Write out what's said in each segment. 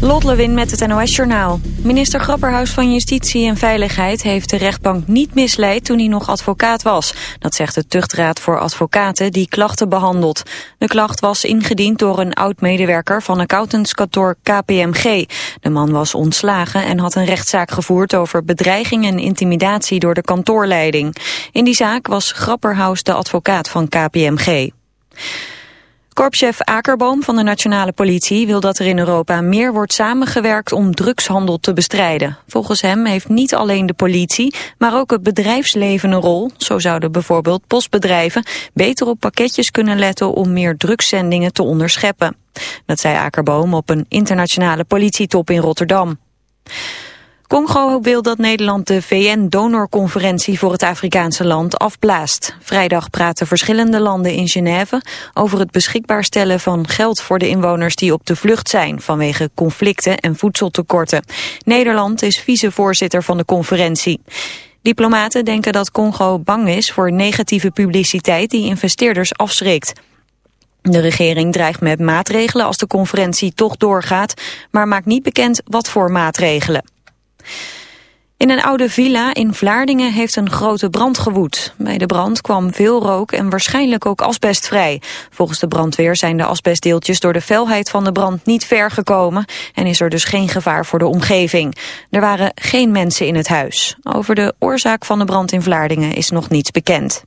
Lot Lewin met het NOS Journaal. Minister Grapperhaus van Justitie en Veiligheid heeft de rechtbank niet misleid toen hij nog advocaat was. Dat zegt de Tuchtraad voor Advocaten die klachten behandelt. De klacht was ingediend door een oud-medewerker van accountantskantoor KPMG. De man was ontslagen en had een rechtszaak gevoerd over bedreiging en intimidatie door de kantoorleiding. In die zaak was Grapperhaus de advocaat van KPMG. Korpschef Akerboom van de Nationale Politie wil dat er in Europa meer wordt samengewerkt om drugshandel te bestrijden. Volgens hem heeft niet alleen de politie, maar ook het bedrijfsleven een rol. Zo zouden bijvoorbeeld postbedrijven beter op pakketjes kunnen letten om meer drugszendingen te onderscheppen. Dat zei Akerboom op een internationale politietop in Rotterdam. Congo wil dat Nederland de VN-donorconferentie voor het Afrikaanse land afblaast. Vrijdag praten verschillende landen in Genève over het beschikbaar stellen van geld voor de inwoners die op de vlucht zijn vanwege conflicten en voedseltekorten. Nederland is vicevoorzitter van de conferentie. Diplomaten denken dat Congo bang is voor negatieve publiciteit die investeerders afschrikt. De regering dreigt met maatregelen als de conferentie toch doorgaat, maar maakt niet bekend wat voor maatregelen. In een oude villa in Vlaardingen heeft een grote brand gewoed. Bij de brand kwam veel rook en waarschijnlijk ook asbest vrij. Volgens de brandweer zijn de asbestdeeltjes door de felheid van de brand niet ver gekomen... en is er dus geen gevaar voor de omgeving. Er waren geen mensen in het huis. Over de oorzaak van de brand in Vlaardingen is nog niets bekend.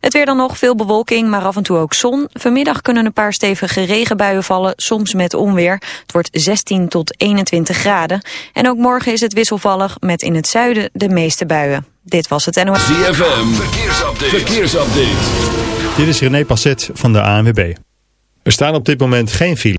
Het weer dan nog, veel bewolking, maar af en toe ook zon. Vanmiddag kunnen een paar stevige regenbuien vallen, soms met onweer. Het wordt 16 tot 21 graden. En ook morgen is het wisselvallig, met in het zuiden de meeste buien. Dit was het NOS. ZFM, verkeersupdate. verkeersupdate. Dit is René Passet van de ANWB. Er staan op dit moment geen file.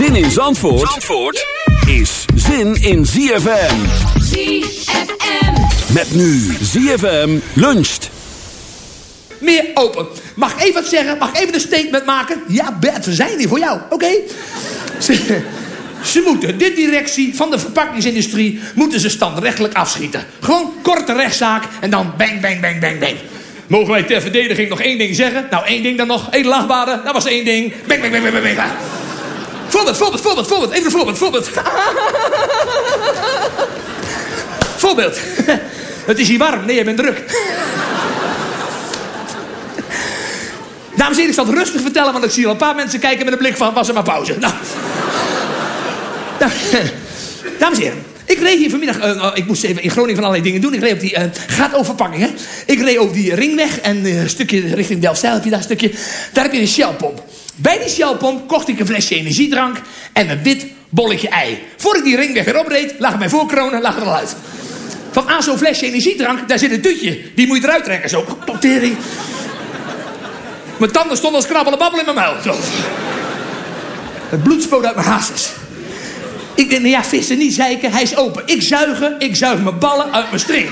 Zin in Zandvoort, Zandvoort is zin in ZFM. ZFM. Met nu ZFM luncht. Meer open. Mag ik even wat zeggen? Mag ik even een statement maken? Ja, Bert, we zijn hier voor jou. Oké? Ze, ze moeten, de directie van de verpakkingsindustrie... moeten ze standrechtelijk afschieten. Gewoon korte rechtszaak en dan bang, bang, bang, bang, bang. Mogen wij ter verdediging nog één ding zeggen? Nou, één ding dan nog. Edelachtbare, dat was één ding. Bang, bang, bang, bang, bang, bang. Voorbeeld, voorbeeld, voorbeeld, voorbeeld. Even een voorbeeld, voorbeeld. Het is hier warm. Nee, je bent druk. Dames en heren, ik zal het rustig vertellen, want ik zie al een paar mensen kijken met een blik van, was er maar pauze. Nou. dames en heren, ik reed hier vanmiddag, uh, ik moest even in Groningen van allerlei dingen doen. Ik reed op die, uh, gaat over verpakking, hè. Ik reed over die ringweg en een stukje richting Delfzijl heb je daar een stukje. Daar heb je een Shellpomp. Bij die Shellpomp kocht ik een flesje energiedrank en een wit bolletje ei. Voor ik die ringweg weer opreed, lag mijn voorkronen lag er al uit. Van aan zo'n flesje energiedrank, daar zit een dutje. Die moet je eruit trekken, zo. Totering. Mijn tanden stonden als krabbelen babbel in mijn muil. Het bloed spoot uit mijn hazes. Ik denk, nou ja, vissen niet zeiken, hij is open. Ik zuigen, ik zuig mijn ballen uit mijn string.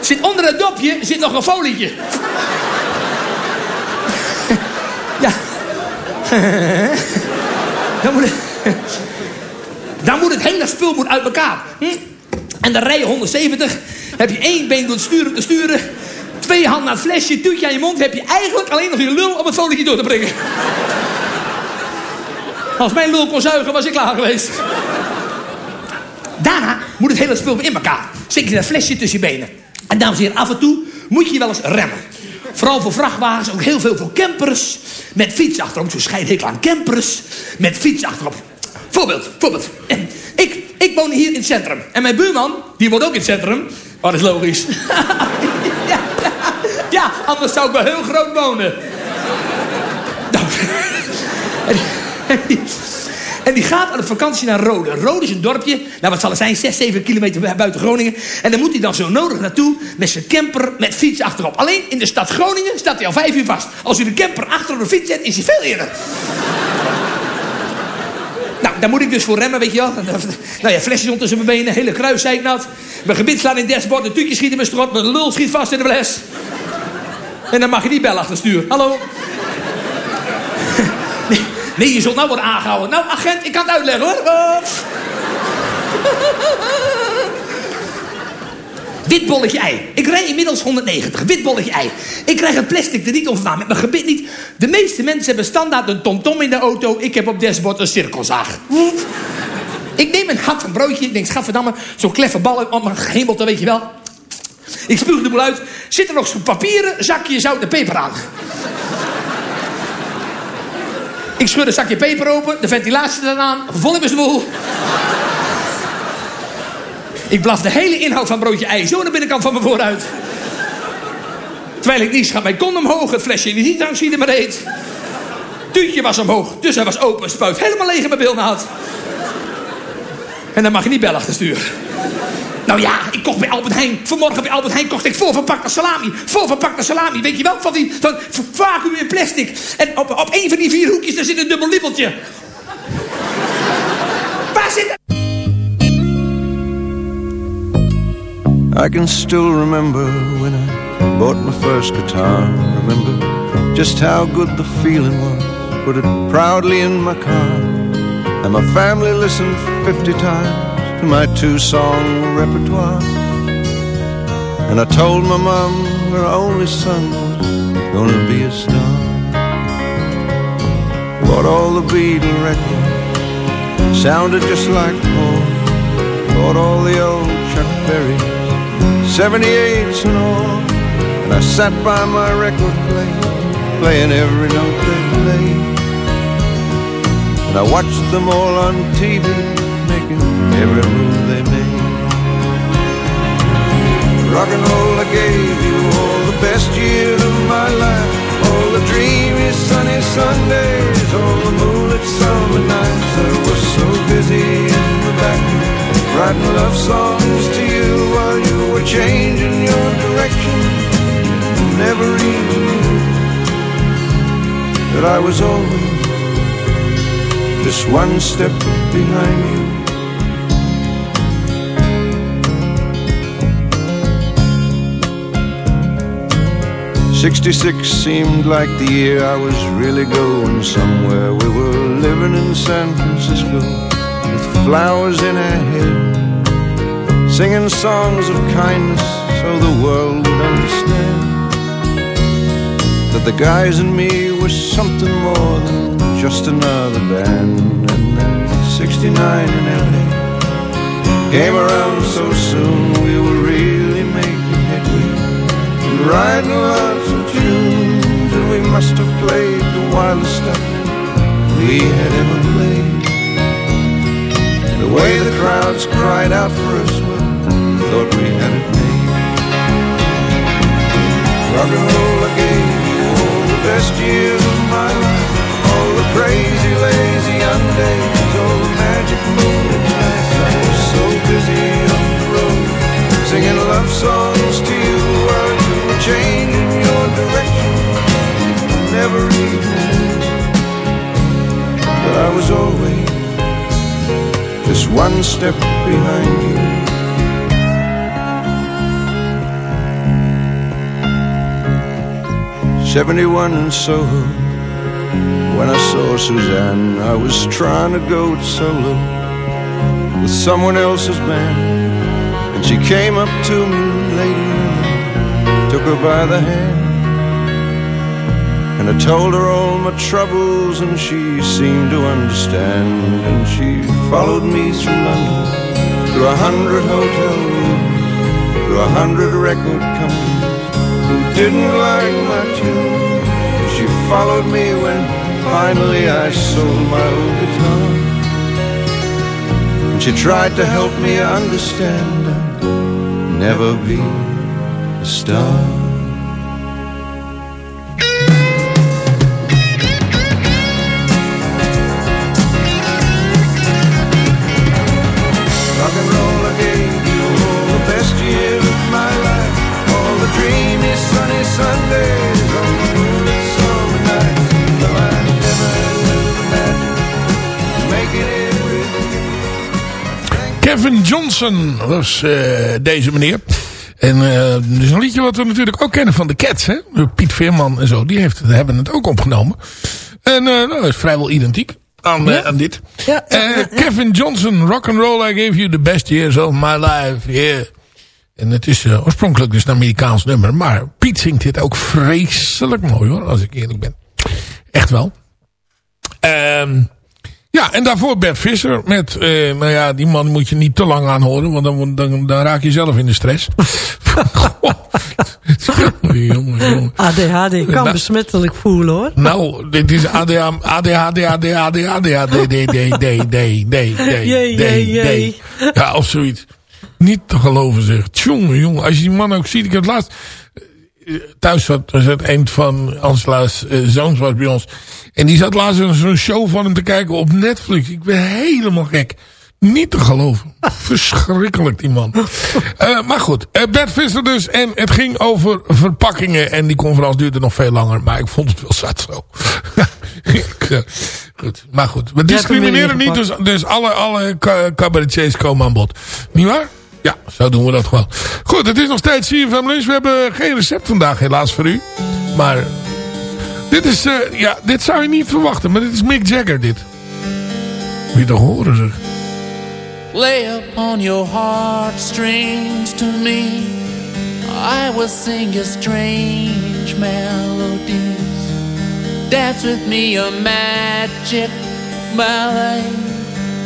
zit onder het dopje zit nog een folietje. Ja. dan, moet het, hele spul moet uit elkaar. Hm? En dan rij je 170. Heb je één been door het sturen te sturen. Twee handen naar het flesje, tuutje aan je mond. Heb je eigenlijk alleen nog je lul om het folietje door te prikken. Als mijn lul kon zuigen, was ik klaar geweest. Daarna moet het hele spul in elkaar. Steek je dat flesje tussen je benen. En dames en heren, af en toe moet je wel eens remmen. Vooral voor vrachtwagens, ook heel veel voor campers. Met fiets achterop, zo scheidhekel aan campers. Met fiets achterop. Voorbeeld, voorbeeld. Ik, ik woon hier in het centrum. En mijn buurman, die woont ook in het centrum. Oh, dat is logisch. ja, ja, anders zou ik wel heel groot wonen. En, die, gaat aan de vakantie naar Rode. Rode is een dorpje, nou wat zal het zijn, 6, 7 kilometer buiten Groningen. En dan moet hij dan zo nodig naartoe met zijn camper met fiets achterop. Alleen in de stad Groningen staat hij al 5 uur vast. Als u de camper achter op de fiets zet, is hij veel eerder. Nou, daar moet ik dus voor remmen, weet je wel. Nou ja, flesjes onder mijn benen, hele kruis zeiknat. Mijn gebit slaan in het dashboard, een tuutje schiet in mijn strot, mijn lul schiet vast in de bles. En dan mag je die bel achter. Hallo? Nee, je zult nou worden aangehouden. Nou, agent, ik kan het uitleggen hoor. Oh. Wit bolletje ei. Ik rij inmiddels 190. Wit bolletje ei. Ik krijg het plastic er niet vandaan. Met mijn gebit niet. De meeste mensen hebben standaard een tomtom in de auto. Ik heb op dashboard een cirkelzaag. Ik neem een hap van broodje. Ik denk, schatverdamme, zo'n kleffe bal op mijn hemel, weet je wel. Ik spuug de boel uit. Zit er nog zo'n papieren zakje zout en peper aan. Ik schud een zakje peper open, de ventilatie eraan, vol in mijn smoel. Ik blaf de hele inhoud van broodje ei zo naar de binnenkant van mijn vooruit. Terwijl ik niet gaat mijn kon omhoog, het flesje in de heatdrankziede maar reed. Tuutje was omhoog, dus hij was open, spuit helemaal leeg in mijn bilnaad. En dan mag je niet bellen achter stuur. Nou ja, ik kocht bij Albert Heijn. Vanmorgen bij Albert Heijn kocht ik voorverpakte salami. Voorverpakte salami, weet je wel? Van die van vacuüm in plastic. En op, op een van die vier hoekjes, daar zit een dubbel lippeltje. Waar zit? I can still remember when I bought my first guitar. Remember just how good the feeling was. Put it proudly in my car. And my family listened 50 times my two song repertoire. And I told my mom her only son was gonna be a star. Bought all the Beatle records, sounded just like home. Bought all the old Chuck Berry 78s and all. And I sat by my record player, playing every note they played. And I watched them all on TV, every move they made. Rock and roll, I gave you all the best years of my life. All the dreamy sunny Sundays, all the moonlit summer nights. I was so busy in the back, writing love songs to you while you were changing your direction. Never even knew that I was always just one step behind you. Sixty-six seemed like the year I was really going somewhere. We were living in San Francisco with flowers in our hair, singing songs of kindness so the world would understand that the guys and me were something more than just another band. And then 69 in LA came around so soon, we were really making headway. And writing lots tunes, and we must have played the wildest stuff we had ever played. The way the crowds cried out for us, well, thought we had it made. Rock and roll, I gave you all the best years of my life. All the crazy, lazy young days, all the magic moonlit nights. I was so busy on the road, singing love songs to you you were changing. Knew I was always just one step behind you. Seventy-one in Soho when I saw Suzanne. I was trying to go solo with someone else's band. And she came up to me, later, took her by the hand. And I told her all my troubles, and she seemed to understand. And she followed me through London, through a hundred hotel rooms, through a hundred record companies who didn't like my tune. She followed me when finally I sold my old guitar. And she tried to help me understand I'd never be a star. Kevin Johnson was eh, deze meneer. En eh dat is een liedje wat we natuurlijk ook kennen van de Cats. Hè? Piet Veerman en zo. Die heeft, hebben het ook opgenomen. En eh nou, dat is vrijwel identiek aan, aan dit. Ja. Kevin Johnson, rock and roll, I gave you the best years of my life. Yeah. En het is oorspronkelijk dus een Amerikaans nummer. Maar Piet zingt dit ook vreselijk mooi hoor, als ik eerlijk ben. Echt wel. Ehm ja, en daarvoor Bert Visser met, eh, nou ja, die man moet je niet te lang aanhoren, want dan, dan, dan raak je zelf in de stress. jongen, jongen. ADHD kan Nou. besmettelijk voelen hoor. Nou, dit is ADHD, ADHD, ADHD, ADHD, D, D, D, D, D, D, Jee, D, jee, jee. D. Ja, of zoiets. Niet te geloven zeg. Tjonge, jongen, als je die man ook ziet. Ik heb laatst eh, thuis zat, zat een van Angela's eh, zoons was bij ons. En die zat laatst zo'n show van hem te kijken op Netflix. Ik ben helemaal gek. Niet te geloven. Verschrikkelijk, die man. Eh, maar goed, eh, Bert Visser dus. En het ging over verpakkingen. En die conferentie duurde nog veel langer. Maar ik vond het wel zat zo. Goed, maar goed. We discrimineren niet. Dus, dus alle, alle ca- cabaretiers komen aan bod. Niet waar? Ja, zo doen we dat gewoon. Goed, het is nog steeds CFM Lunch. We hebben geen recept vandaag helaas voor u. Maar dit is, eh, ja, dit zou je niet verwachten. Maar dit is Mick Jagger dit. Moet je toch horen zeg. Lay upon your heartstrings to me. I will sing you strange melodies. Dance with me a magic ballet.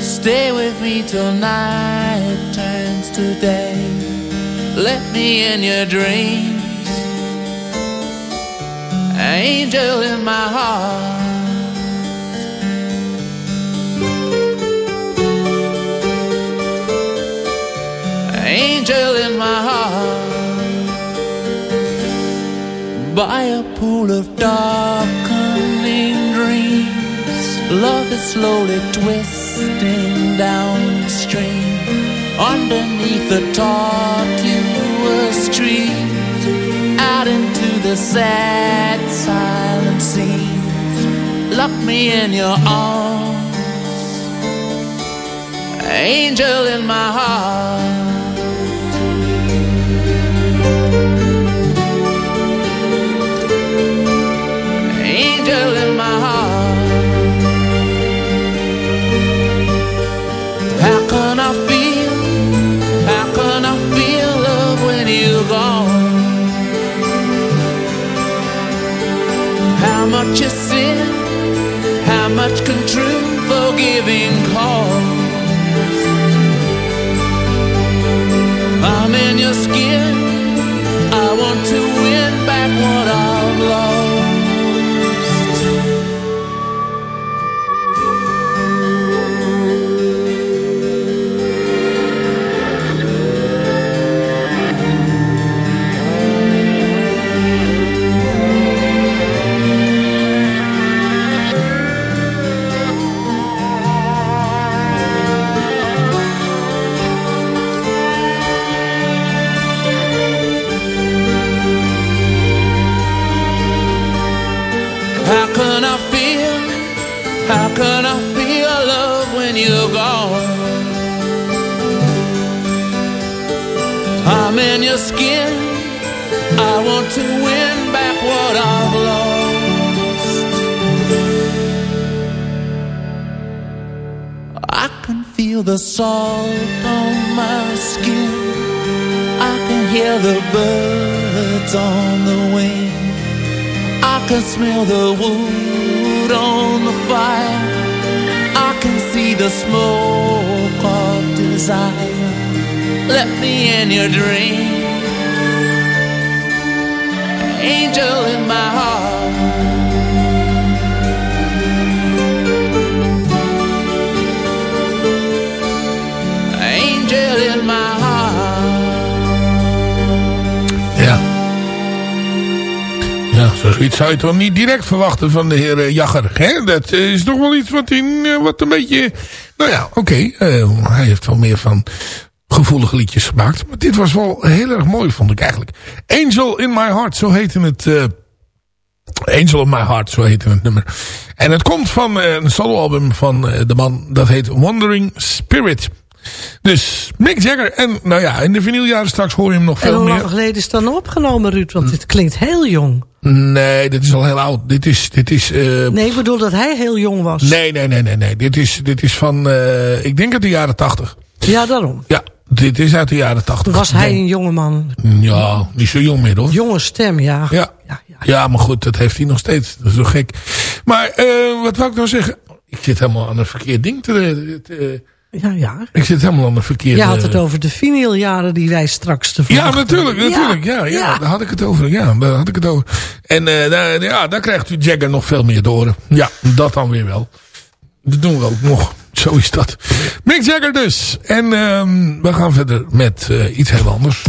Stay with me till night turns to day. Let me in your dreams. Angel in my heart. angel in my heart by a pool of dreams love is slowly twisting downstream underneath the tortuous trees out into the sad silent seas. Lock me in your arms. Angel in my heart much you sin? How much can true forgiving cost? I'm in your skin. I want to win back what I've lost. Feel the salt on my skin. I can hear the birds on the wing. I can smell the wood on the fire. I can see the smoke of desire. Let me in your dream. Angel in my heart. Zoiets zou je toch niet direct verwachten van de heer eh, Jagger. Hè? Dat eh, is toch wel iets wat, in, eh, wat een beetje... Nou ja, oké. hij heeft wel meer van gevoelige liedjes gemaakt. Maar dit was wel heel erg mooi, vond ik eigenlijk. Angel in My Heart, zo heette het... Angel in My Heart, zo heette het nummer. En het komt van eh, een soloalbum van de man, dat heet Wandering Spirit. Dus Mick Jagger. En nou ja, in de vinyljaren straks hoor je hem nog En veel hoe meer. lang geleden is het dan opgenomen, Ruud? Want dit klinkt heel jong. Nee, dit is al heel oud. Dit is, dit is, eh, Nee, ik bedoel dat hij heel jong was. nee, nee, nee, nee, nee. Dit is, dit is van, eh, ik denk uit de jaren tachtig. Ja, daarom. Ja, dit is uit de jaren tachtig. Was hij een jonge man. Ja, niet zo jong meer hoor. Jonge stem, ja. Ja. Ja, maar goed, dat heeft hij nog steeds. Dat is zo gek. Maar, eh, wat wou ik nou zeggen? Ik zit helemaal aan een verkeerd ding te... te- Ja, ja. ik zit helemaal aan een verkeerde... Je had het over de vinyljaren die wij straks te Ja, natuurlijk, natuurlijk. Ja, ja, daar had ik het over. Ja, daar had ik het over. En eh, daar, ja, daar krijgt u Jagger nog veel meer door. Ja, dat dan weer wel. Dat doen we ook nog. Zo is dat. Mick Jagger dus. En ehm, we gaan verder met eh, iets heel anders.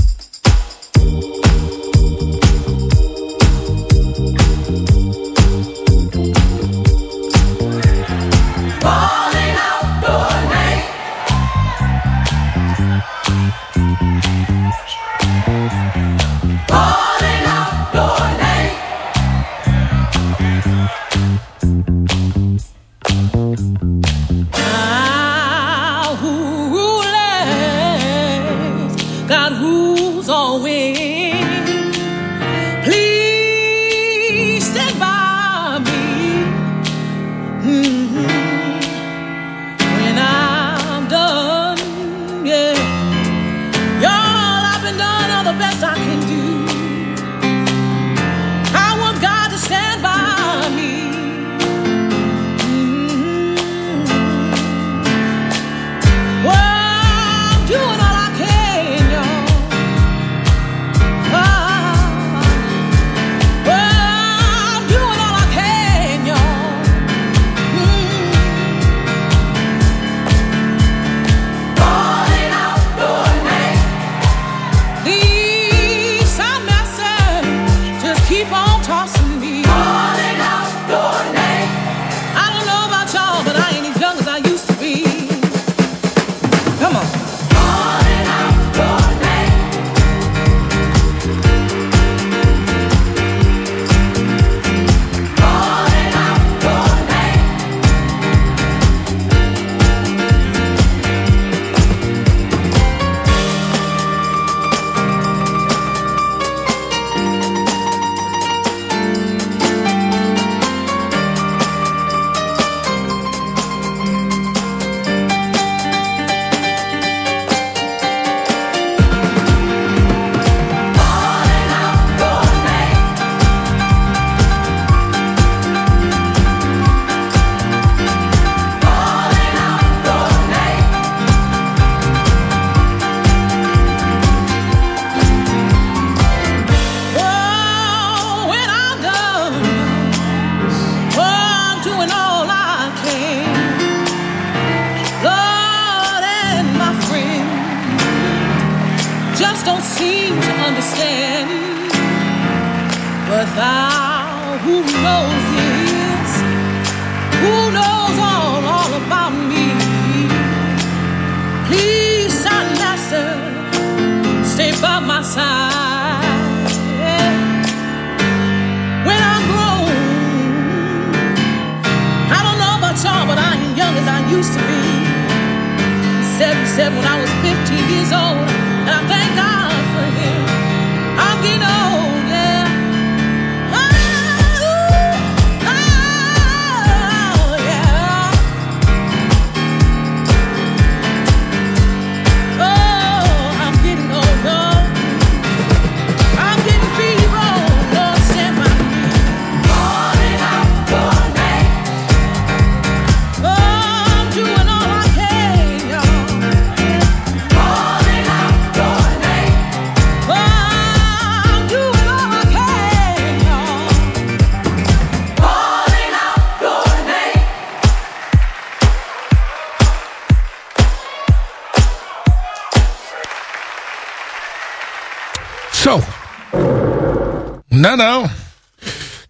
Nou, nou.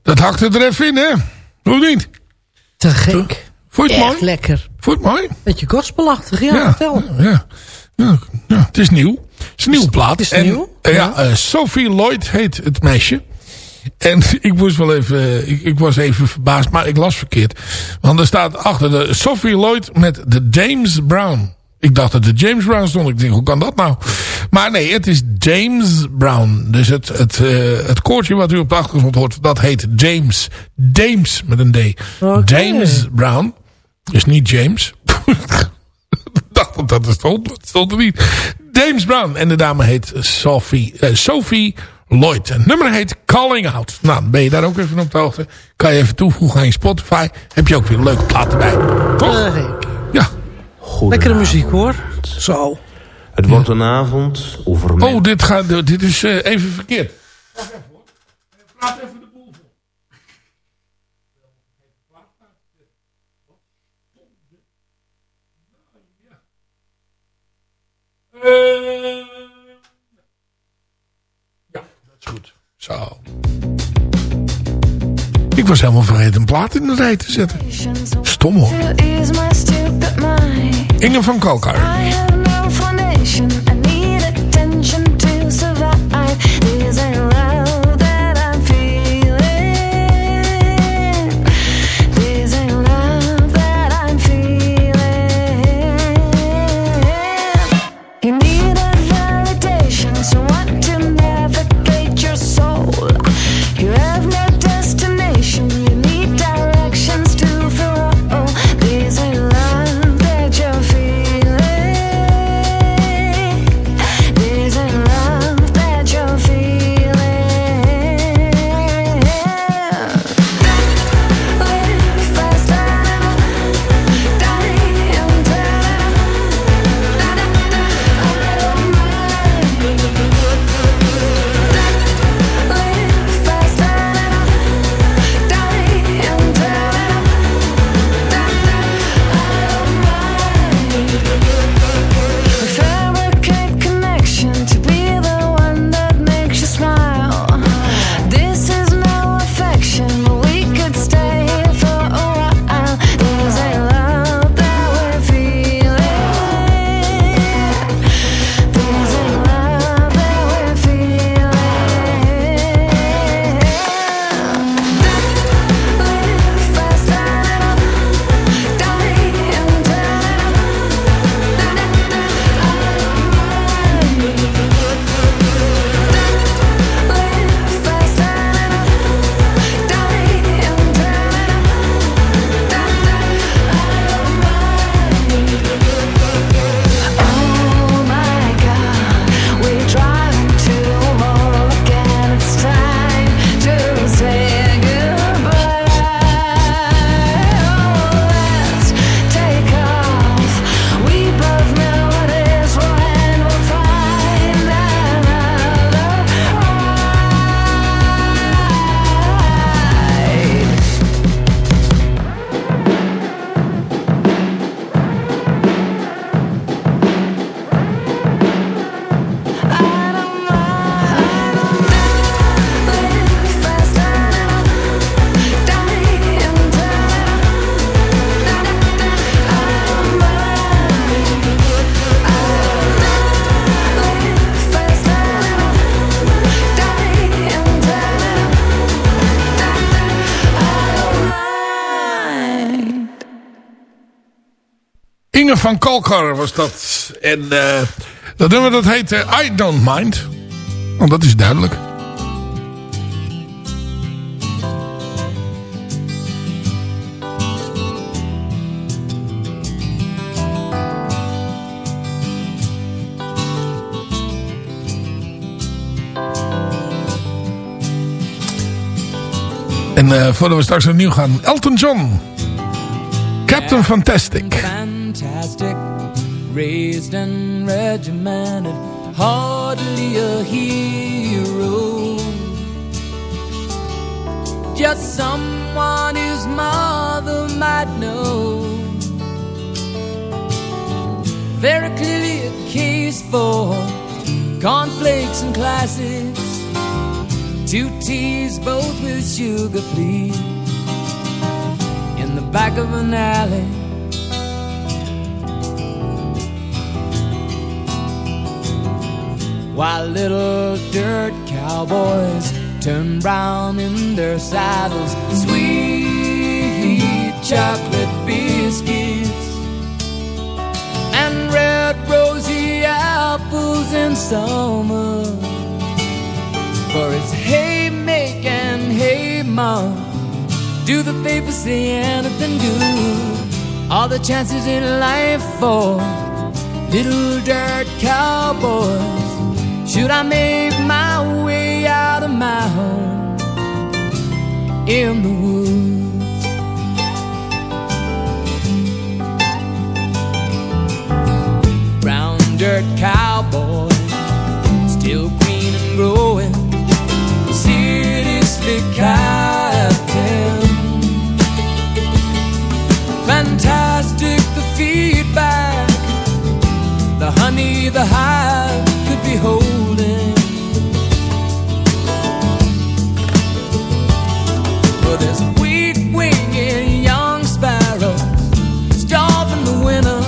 Dat hakte er even in, hè? Hoe niet? Te gek. Vond je het mooi? lekker. Vond je het mooi? Beetje gospelachtig, ja, Ja. vertel. Ja. Ja, ja, het is nieuw. Het is een nieuwe plaat. is En, nieuw? eh, ja, Ja. eh, Sophie Lloyd heet het meisje. En ik moest wel even, ik, ik was even verbaasd, maar ik las verkeerd. Want er staat achter de Sophie Lloyd met de James Brown. Ik dacht dat de James Brown stond. Ik denk, hoe kan dat nou? Maar nee, het is James Brown. Dus het, het, eh, het koortje wat u op de achtergrond hoort, dat heet James. James met een D. James Brown. Dus niet James. Ik dacht dat dat stond. Dat stond er niet. James Brown. En de dame heet Sophie, eh, Sophie Lloyd. Het nummer heet Calling Out. Nou, ben je daar ook even op de hoogte. Kan je even toevoegen aan je Spotify. Heb je ook weer een leuke plaat erbij. Toch? Te gek. Ja. Lekkere muziek hoor. Zo. Het wordt een avond over. Oh, dit, gaat, dit is eh, even verkeerd. Praat even de boel vol. Ja, dat is goed. Zo. Ik was helemaal vergeten een plaat in de rij te zetten. Stom hoor. Inge van Kalkar. Van Kalkar was dat. En eh, dat nummer dat heet eh, I Don't Mind. Want dat is duidelijk. En eh, voordat we straks opnieuw gaan. Elton John. Captain Fantastic. fantastic. Raised and regimented, hardly a hero. Just someone whose mother might know. Very clearly a case for cornflakes and classes. Two teas, both with sugar, please. In the back of an alley while little dirt cowboys turn brown in their saddles. Sweet chocolate biscuits and red rosy apples in summer. For it's haymaking, hey mom, do the papers say anything good? All the chances in life for little dirt cowboys. Should I make my way out of my home in the woods? Brown dirt cowboy, still green and growing. Seriously, captain. Fantastic the feedback, the honey, the hive beholding. Well, there's a weak wing young sparrows, starving the winter.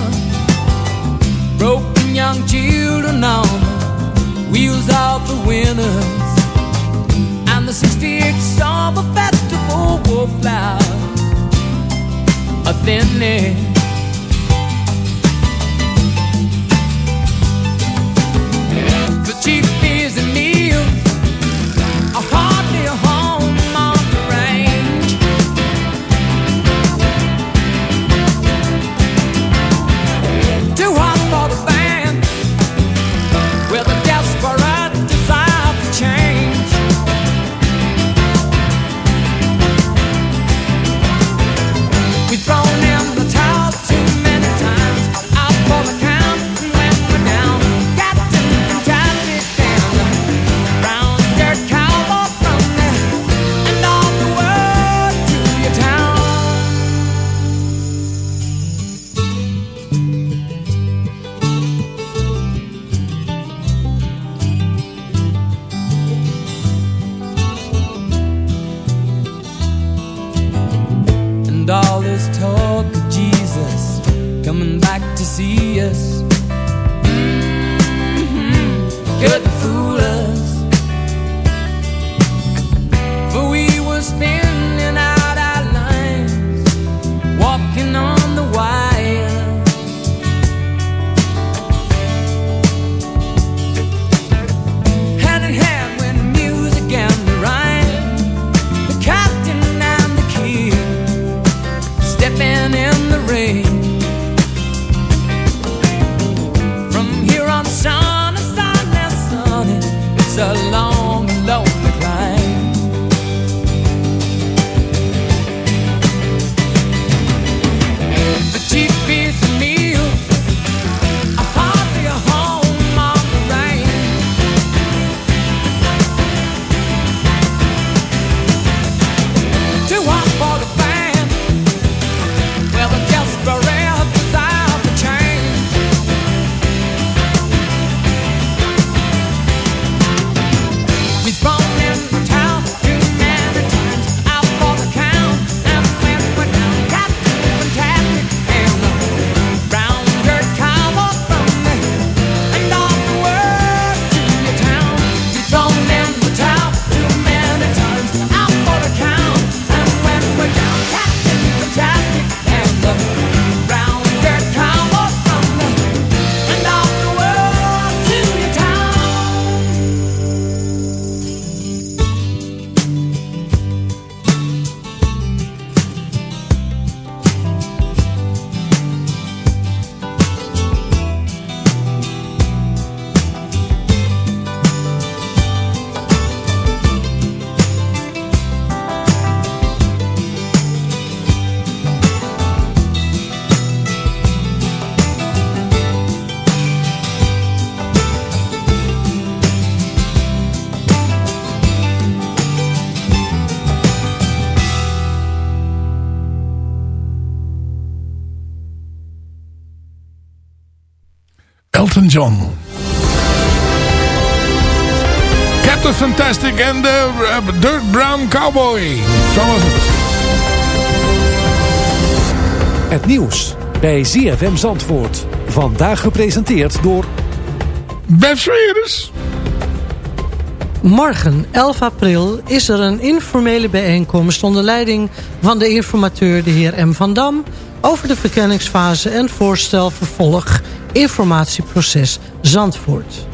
Broken young children on the wheels of the winners. And the 68th Summer Festival will flower a thin air. John. Captain Fantastic en de uh, Dirt Brown Cowboy. Zo het. Het nieuws bij ZFM Zandvoort. Vandaag gepresenteerd door... Bev Schweerders. Morgen, 11 april, is er een informele bijeenkomst... onder leiding van de informateur, de heer M. van Dam... over de verkenningsfase en voorstel vervolg informatieproces Zandvoort.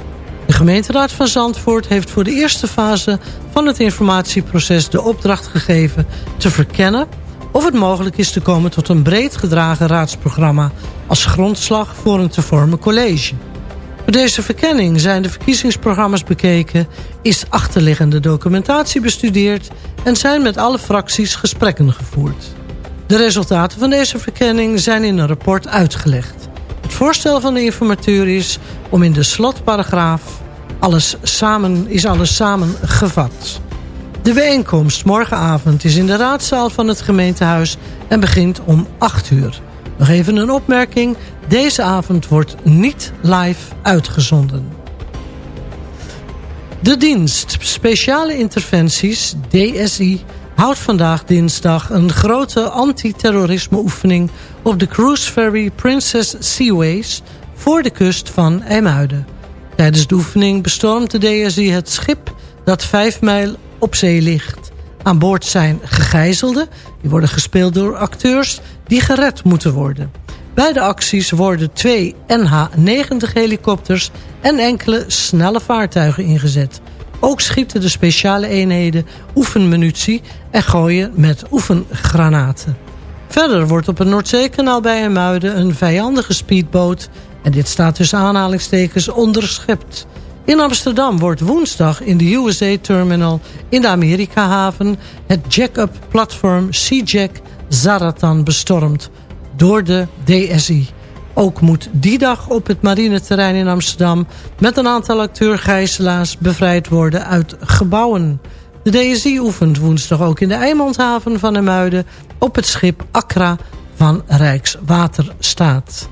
De gemeenteraad van Zandvoort heeft voor de eerste fase van het informatieproces... de opdracht gegeven te verkennen of het mogelijk is te komen tot een breed gedragen raadsprogramma... als grondslag voor een te vormen college. Voor deze verkenning zijn de verkiezingsprogramma's bekeken... is achterliggende documentatie bestudeerd... en zijn met alle fracties gesprekken gevoerd. De resultaten van deze verkenning zijn in een rapport uitgelegd. Het voorstel van de informateur is om in de slotparagraaf... alles samen, is alles samengevat. De bijeenkomst morgenavond is in de raadzaal van het gemeentehuis... en begint om 8 uur. Nog even een opmerking. Deze avond wordt niet live uitgezonden. De dienst Speciale Interventies, DSI, houdt vandaag dinsdag... een grote antiterrorisme-oefening op de cruise ferry Princess Seaways... voor de kust van IJmuiden. Tijdens de oefening bestormt de DSI het schip dat vijf mijl op zee ligt. Aan boord zijn gegijzelden, die worden gespeeld door acteurs... die gered moeten worden. Bij de acties worden twee NH-90 helikopters... en enkele snelle vaartuigen ingezet. Ook schieten de speciale eenheden oefenmunitie... en gooien met oefengranaten. Verder wordt op het Noordzeekanaal bij Muiden een vijandige speedboot... en dit staat tussen aanhalingstekens onderschept... In Amsterdam wordt woensdag in de USA-terminal in de Amerikahaven... het jack-up platform Sea-Jack Zaratan bestormd door de DSI. Ook moet die dag op het marineterrein in Amsterdam... met een aantal acteurgijzelaars bevrijd worden uit gebouwen. De DSI oefent woensdag ook in de Eimondhaven van de Muiden... op het schip Accra van Rijkswaterstaat.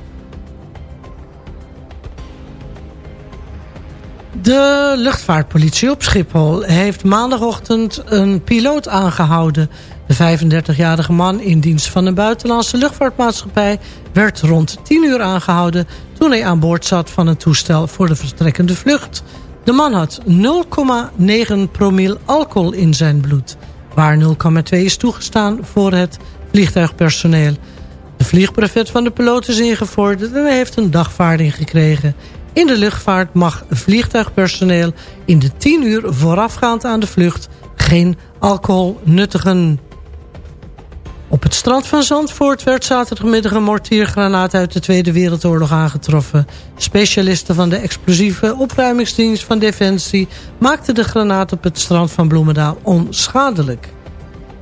De luchtvaartpolitie op Schiphol heeft maandagochtend een piloot aangehouden. De 35-jarige man in dienst van een buitenlandse luchtvaartmaatschappij... werd rond 10 uur aangehouden toen hij aan boord zat van een toestel voor de vertrekkende vlucht. De man had 0,9 promil alcohol in zijn bloed, waar 0,2 is toegestaan voor het vliegtuigpersoneel. De vliegprefet van de piloot is ingevorderd en heeft een dagvaarding gekregen. In de luchtvaart mag vliegtuigpersoneel in de 10 uur voorafgaand aan de vlucht geen alcohol nuttigen. Op het strand van Zandvoort werd zaterdagmiddag een mortiergranaat uit de Tweede Wereldoorlog aangetroffen. Specialisten van de explosieve opruimingsdienst van Defensie maakten de granaat op het strand van Bloemendaal onschadelijk.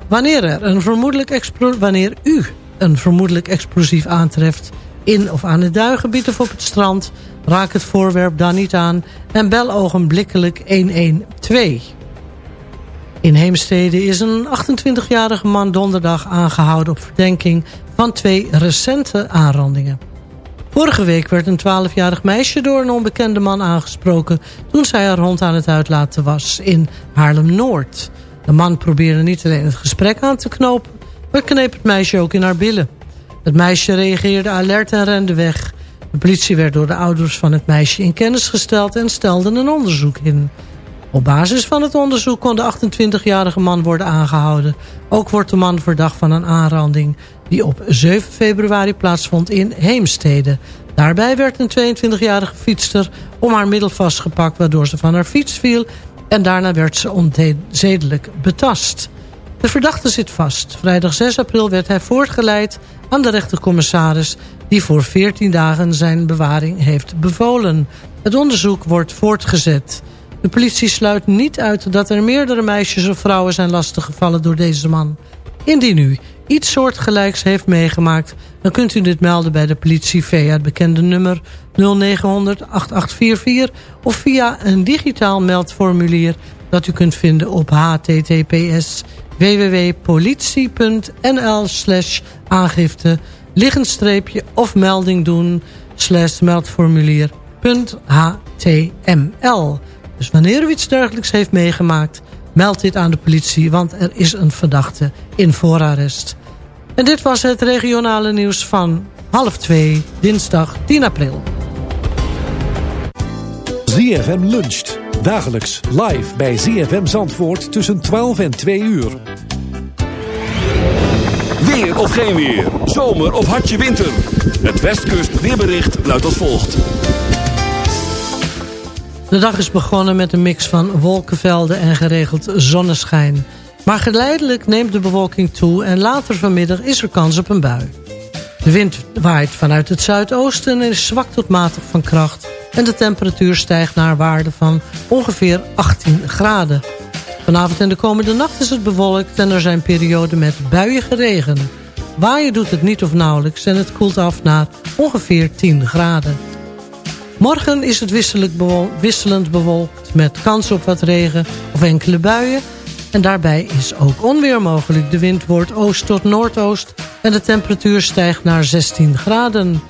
Wanneer, er een vermoedelijk wanneer u een vermoedelijk explosief aantreft in of aan het duingebied of op het strand Raak het voorwerp dan niet aan en bel ogenblikkelijk 112. In Heemstede is een 28-jarige man donderdag aangehouden op verdenking van twee recente aanrandingen. Vorige week werd een 12-jarig meisje door een onbekende man aangesproken... toen zij haar hond aan het uitlaten was in Haarlem-Noord. De man probeerde niet alleen het gesprek aan te knopen... maar kneep het meisje ook in haar billen. Het meisje reageerde alert en rende weg. De politie werd door de ouders van het meisje in kennis gesteld en stelde een onderzoek in. Op basis van het onderzoek kon de 28-jarige man worden aangehouden. Ook wordt de man verdacht van een aanranding die op 7 februari plaatsvond in Heemstede. Daarbij werd een 22-jarige fietster om haar middel vastgepakt waardoor ze van haar fiets viel en daarna werd ze onzedelijk betast. De verdachte zit vast. Vrijdag 6 april werd hij voortgeleid aan de rechtercommissaris... die voor 14 dagen zijn bewaring heeft bevolen. Het onderzoek wordt voortgezet. De politie sluit niet uit dat er meerdere meisjes of vrouwen zijn lastiggevallen door deze man. Indien u iets soortgelijks heeft meegemaakt... dan kunt u dit melden bij de politie via het bekende nummer 0900 8844... of via een digitaal meldformulier dat u kunt vinden op https www.politie.nl slash aangifte liggenstreepje of melding doen slash meldformulier.html. Dus wanneer u iets dergelijks heeft meegemaakt... meld dit aan de politie, want er is een verdachte in voorarrest. En dit was het regionale nieuws van half twee, dinsdag 10 april. ZFM luncht. Dagelijks live bij ZFM Zandvoort tussen 12 en 2 uur. Weer of geen weer. Zomer of hartje winter. Het Westkust weerbericht luidt als volgt. De dag is begonnen met een mix van wolkenvelden en geregeld zonneschijn. Maar geleidelijk neemt de bewolking toe en later vanmiddag is er kans op een bui. De wind waait vanuit het zuidoosten en is zwak tot matig van kracht... en de temperatuur stijgt naar waarde van ongeveer 18 graden. Vanavond en de komende nacht is het bewolkt en er zijn perioden met buiige regen. Waaien doet het niet of nauwelijks en het koelt af naar ongeveer 10 graden. Morgen is het wisselend bewol- wisselend bewolkt met kans op wat regen of enkele buien. En daarbij is ook onweer mogelijk. De wind wordt oost tot noordoost en de temperatuur stijgt naar 16 graden.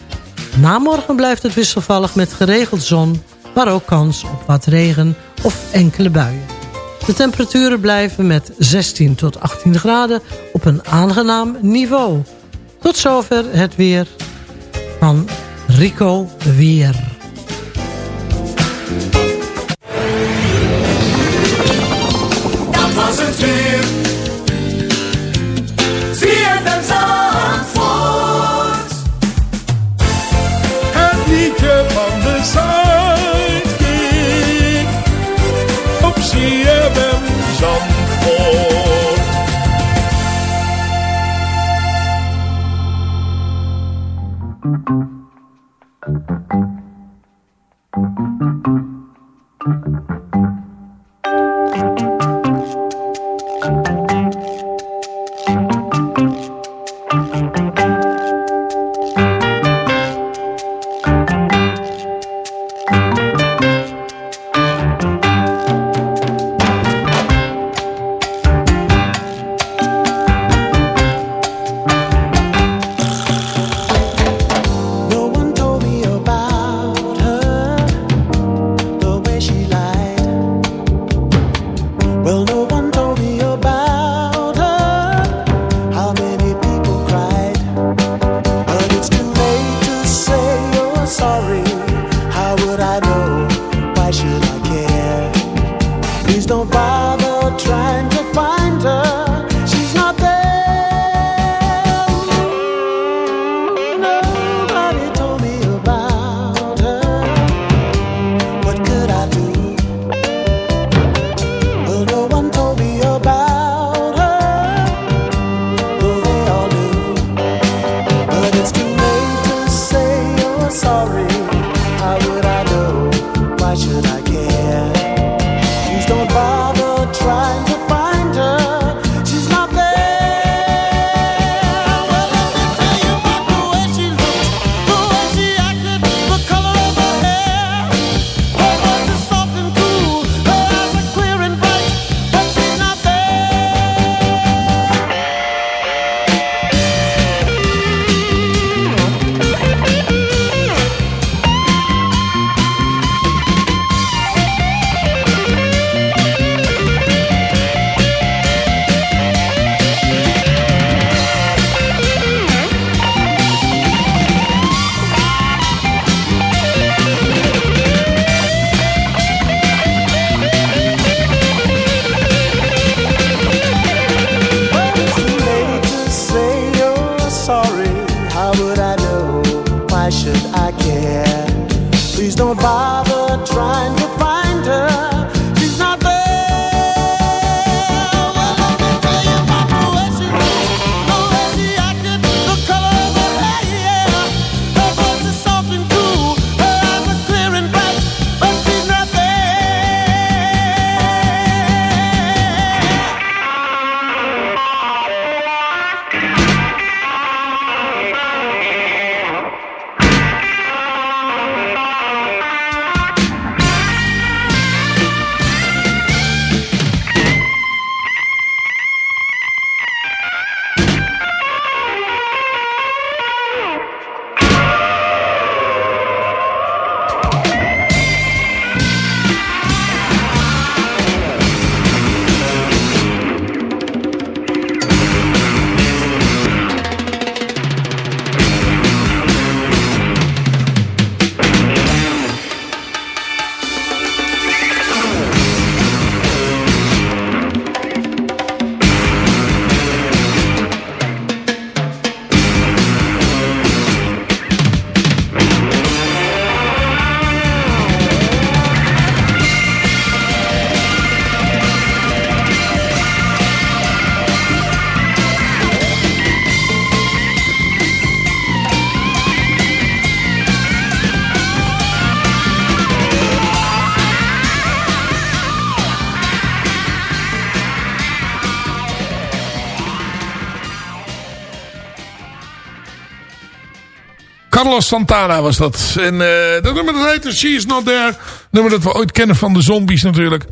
Na morgen blijft het wisselvallig met geregeld zon, maar ook kans op wat regen of enkele buien. De temperaturen blijven met 16 tot 18 graden op een aangenaam niveau. Tot zover het weer van Rico Weer. Carlos Santana was dat. En eh, dat nummer dat heette She Is Not There. Nummer dat we ooit kennen van de zombies natuurlijk.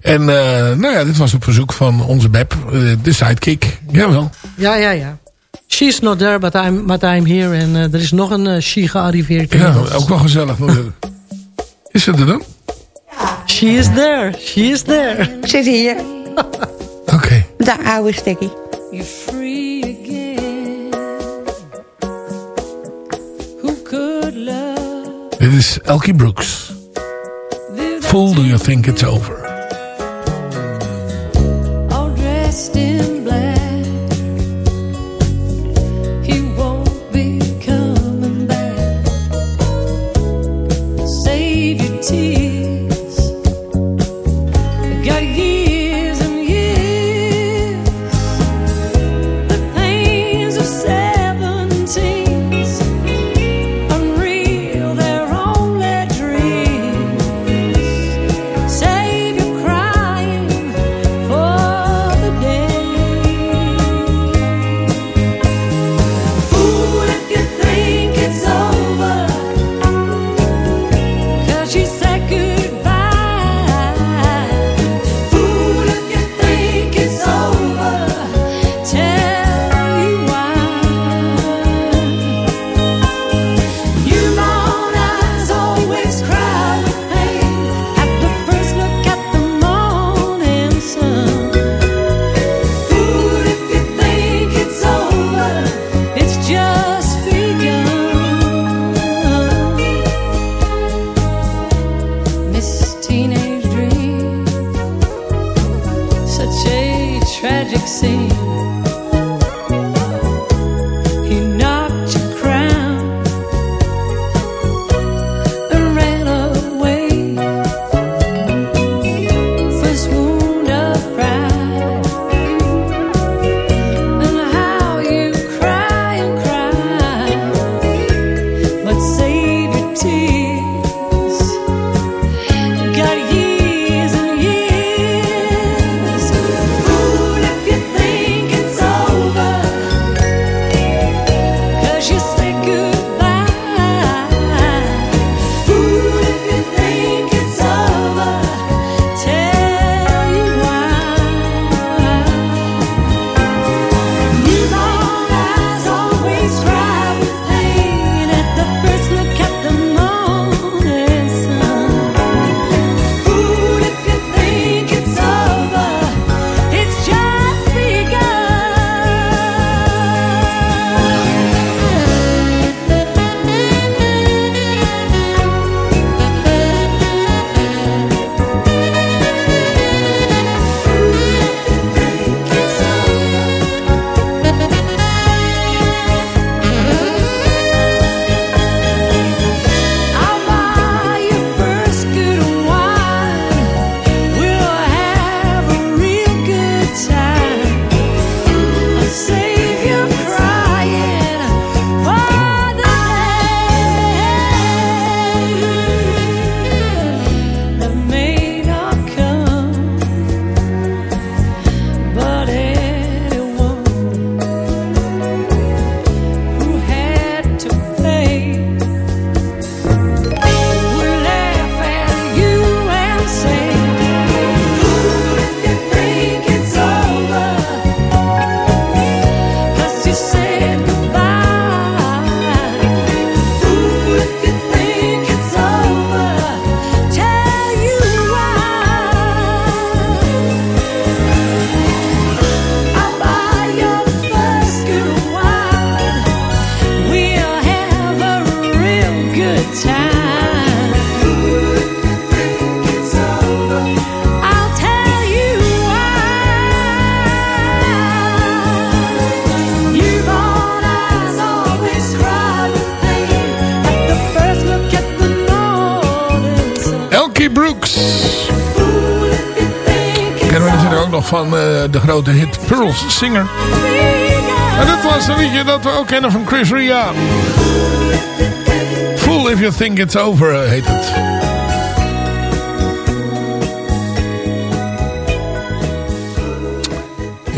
En eh, nou ja, dit was op verzoek van onze Beb, eh, de sidekick. Jawel. Ja, ja, ja. She's not there, but I'm, but I'm here. En er is nog een she gearriveerd. Ja, ook wel gezellig. Is ze er dan? She is there, she is there. Zit hier. Oké. De oude stekkie. You're free Dit is Elkie Brooks. Fool do you think it's over? Grote hit Pearl Singer. En dit was een liedje dat we ook kennen van Chris Ria. Fool if you think it's over eh, heet het.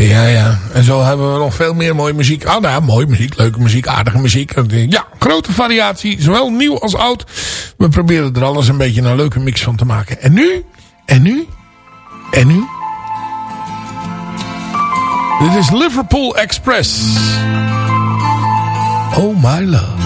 Ja, ja. En zo hebben we nog veel meer mooie muziek. Ah, nou, mooie muziek, leuke muziek, aardige muziek. Ja, grote variatie, zowel nieuw als oud. We proberen er alles een beetje een leuke mix van te maken. En nu, en nu, en nu. Dit is Liverpool Express. Oh my love.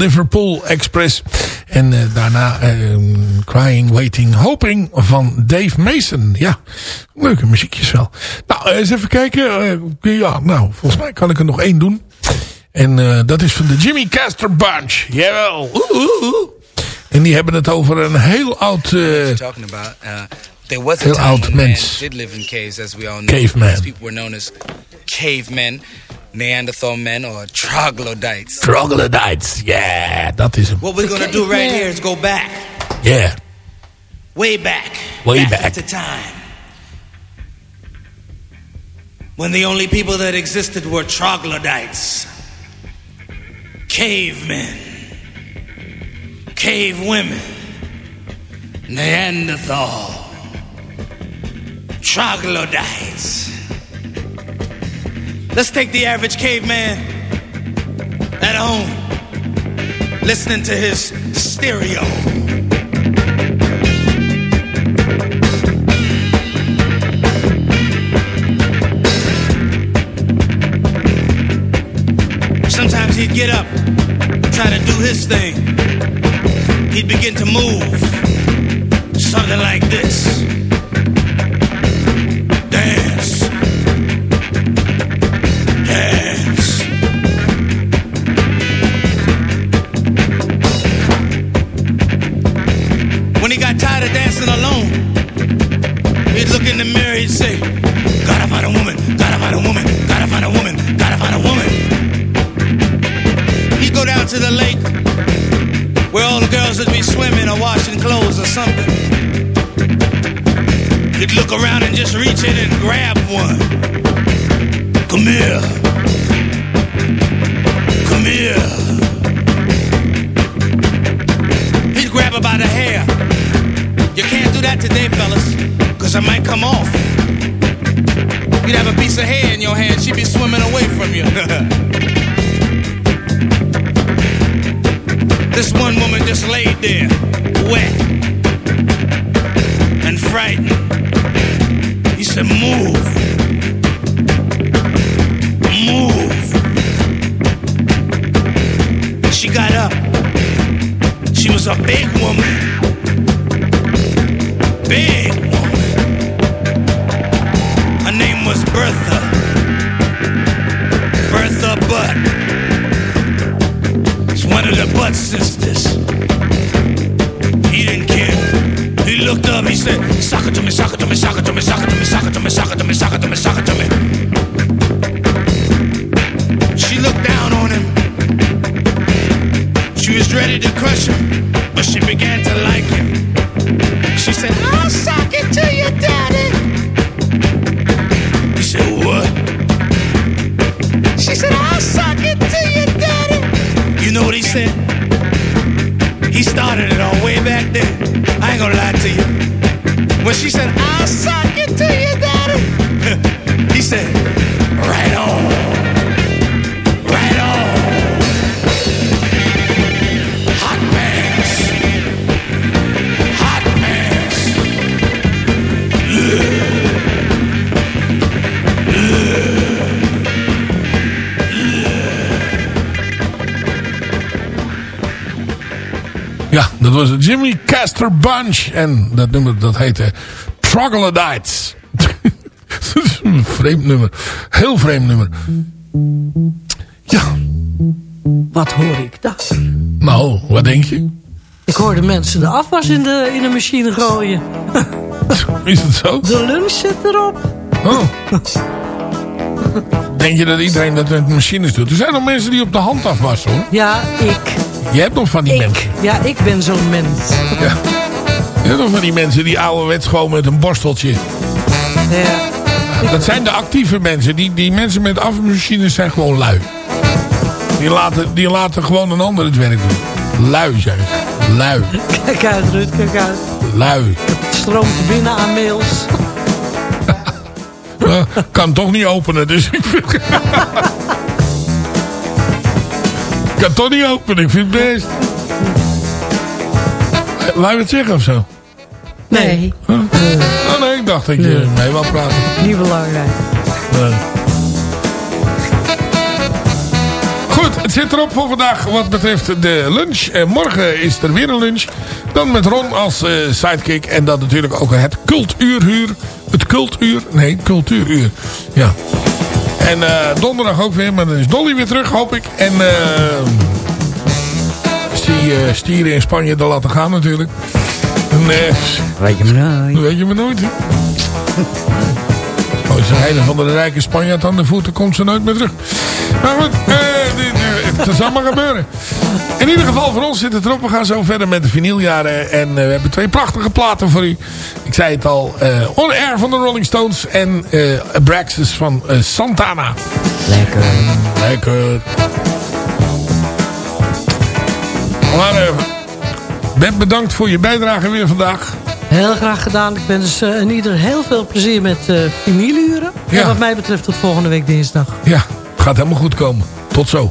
Liverpool Express. En eh, daarna eh, Crying, Waiting, Hoping van Dave Mason. Ja, leuke muziekjes wel. Nou, eens even kijken. Eh, ja, nou, volgens mij kan ik er nog één doen. En eh, dat is van de Jimmy Castor Bunch. Jawel. Oeh, oeh, oeh. En die hebben het over een heel oud... eh. Uh, there was a Heel oud mens. did live in caves, as we all know. Caveman. People were known as cavemen, Neanderthal men, or troglodytes. Troglodytes. yeah, dat is hem. What we're gonna do right here is go back, Yeah. way back, Way back. into time, when the only people that existed were troglodytes, cavemen, cave women, Neanderthal, troglodytes. Let's take the average caveman at home, listening to his stereo. Sometimes he'd get up, try to do his thing. He'd begin to move, something like this. Look around and just reach in and grab one. Come here. Come here. He'd grab her by the hair. You can't do that today, fellas, because it might come off. You'd have a piece of hair in your hand, she'd be swimming away from you. this one woman just laid there, wet and frightened. Said, Move. Move. She got up. She was a big woman. Big He he said, Suck it to me, suck it to me, suck it to me, suck it to me, suck it to me, suck it to me, suck it to me, suck it to me. She looked down on him. She was ready to crush him, but she began to like him. She said, I'll suck it to you, daddy. He said, What? She said, I'll suck it to you, daddy. You know what he said? He started it all way back then. I ain't gonna lie to you. When she said, I'll suck it to you, daddy, he said, Ja, dat was het Jimmy Castor Bunch. En dat nummer dat heette Troglodytes. dat is een vreemd nummer. Heel vreemd nummer. Ja. Wat hoor ik dan? Nou, wat denk je? Ik hoorde mensen de afwas in de, in de machine gooien. Is het zo? De lunch zit erop. Oh. Denk je dat iedereen dat met machines doet? Er zijn nog mensen die op de hand afwassen hoor. Ja, ik. Je hebt nog van die mensen. Ja, ik ben zo'n mens. Ja. Je hebt nog van die mensen die ouderwets gewoon met een borsteltje. Ja. Dat zijn de actieve mensen. Die, die mensen met afwasmachines zijn gewoon lui. Die laten, die laten gewoon een ander het werk doen. Lui zijn ze. Lui. Kijk uit, Ruud, kijk uit. Lui. Het stroomt binnen aan mails. Kan toch niet openen, dus ik vind... kan toch niet openen, ik vind het best. Wou je wat zeggen of zo? Nee, Oh nee, ik dacht dat je Nee. mee wou praten. niet belangrijk. Nee. Goed, het zit erop voor vandaag wat betreft de lunch. En morgen is er weer een lunch. Dan met Ron als eh, sidekick. En dan natuurlijk ook het cultuurhuur. Het cultuur. Nee, cultuuruur. Ja. En eh, donderdag ook weer. Maar dan is Dolly weer terug, hoop ik. En eh zie eh, stieren in Spanje er laten gaan natuurlijk. Nee. Weet je maar nooit. Weet je maar nooit? Als ze een van de rijke Spanjaard aan de voeten komt ze nooit meer terug. Maar goed, eh, dit, het zal maar gebeuren. In ieder geval, voor ons zit het erop. We gaan zo verder met de vinyljaren. En eh, we hebben twee prachtige platen voor u. Ik zei het al, eh, On Air van de Rolling Stones. En eh Abraxas van Santana. Lekker. Lekker. Maar Ben, bedankt voor je bijdrage weer vandaag. Heel graag gedaan. Ik wens eh in ieder heel veel plezier met uh, vinyluren. Ja. En wat mij betreft tot volgende week dinsdag. Ja, gaat helemaal goed komen. Tot zo.